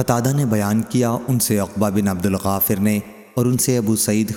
قطادہ نے بیان کیا، ان سے عقبہ بن عبد الغافر نے اور ان سے ابو سعید